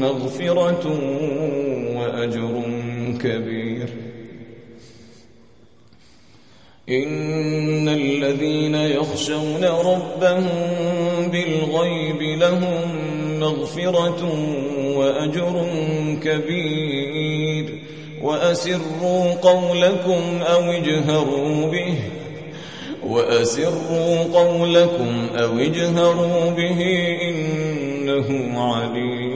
مغفرة وأجر كبير. إن الذين يخشون ربهم بالغيب لهم مغفرة وأجر كبير. وأسروا قولكم أو اجهروا به. وأسروا قولكم أو اجهروا به إنه عليم.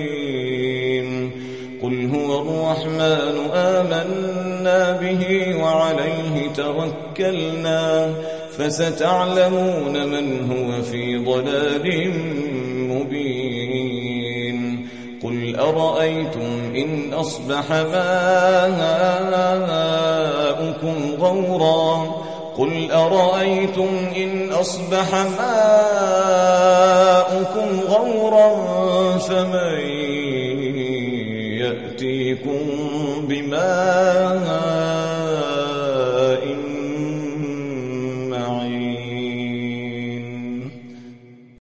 هو الرحمن آمنا به وعليه توكلنا فستعلمون من هو في ضلال مبين قل أرأيتم إن أصبح ماءكم غورا قل أرأيتم إن أصبح ماءكم غورا فمن يأتيكم بماء